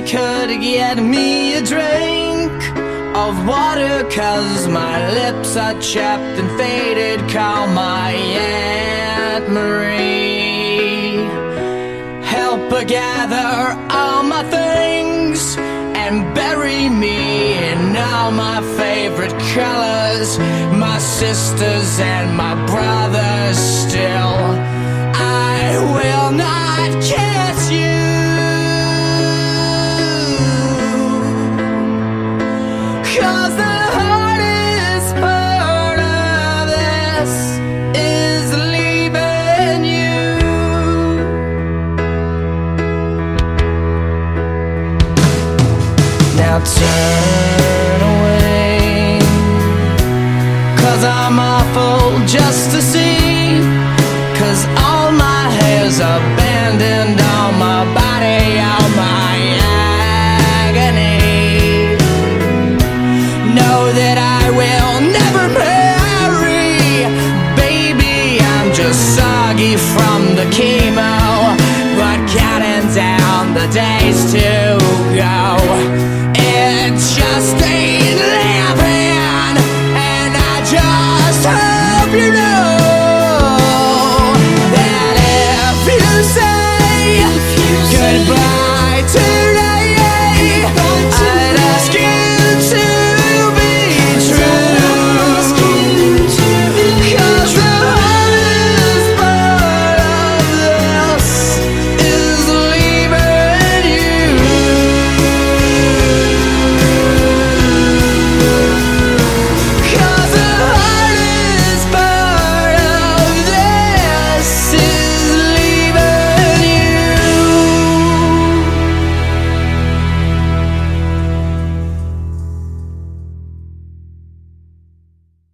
you could get me a drink of water, cause my lips are chapped and faded. Call my Aunt Marie. Help her gather all my things and bury me in all my favorite colors. My sisters and my brothers Now turn away. Cause I'm awful just to see. Cause all my hair's abandoned on my body, all my agony. Know that I will never marry. Baby, I'm just soggy from the chemo. But counting down the days goodbye.